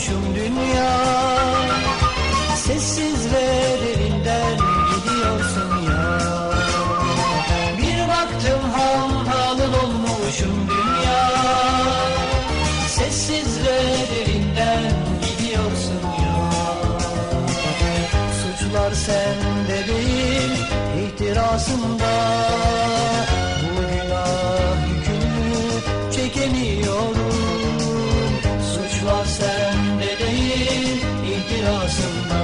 bomboşum dünya. Sessiz ve derinden gidiyorsun ya. Bir baktım ham halın olmuşum dünya. Sessiz ve derinden gidiyorsun ya. Suçlar sende değil ihtirasında ihtirasında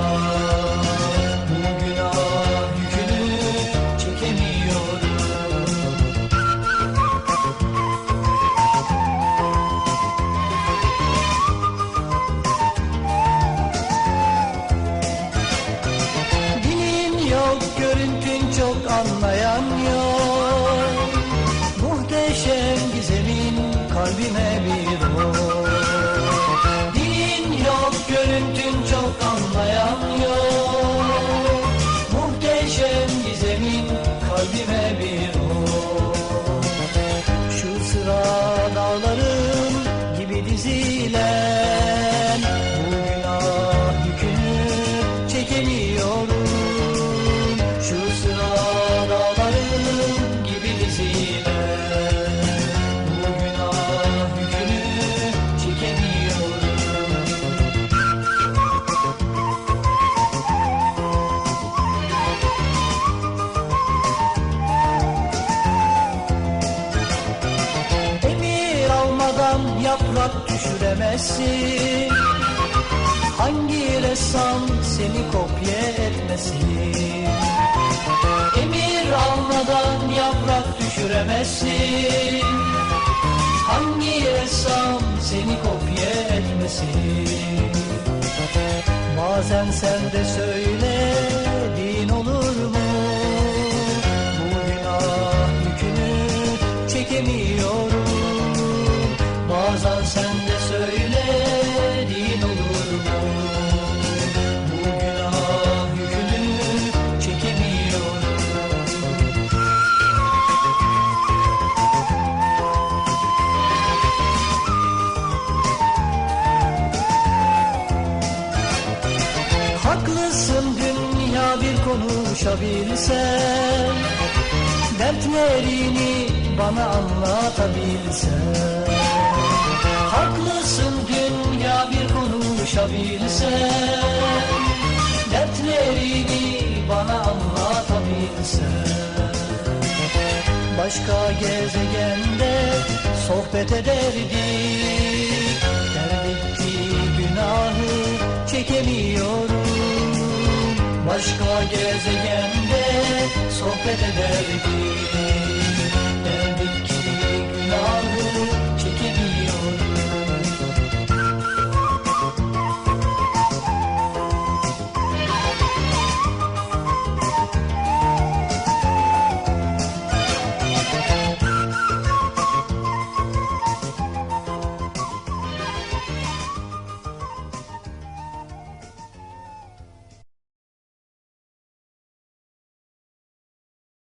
Bu günah yükünü çekemiyorum. Dilin yok, görüntün çok anlayan yok. Muhteşem gizemin kalbime bir görüntün çok anlayan düşüremezsin Hangi ressam seni kopya etmesin? Emir almadan yaprak düşüremezsin Hangi ressam seni kopya etmesin? Bazen sen de söyle Haklısın dünya bir konuşabilsen Dertlerini bana anlatabilsen Haklısın dünya bir konuşabilsen Dertlerini bana anlatabilsen Başka gezegende sohbet ederdik Başka gezegende sohbet ederdik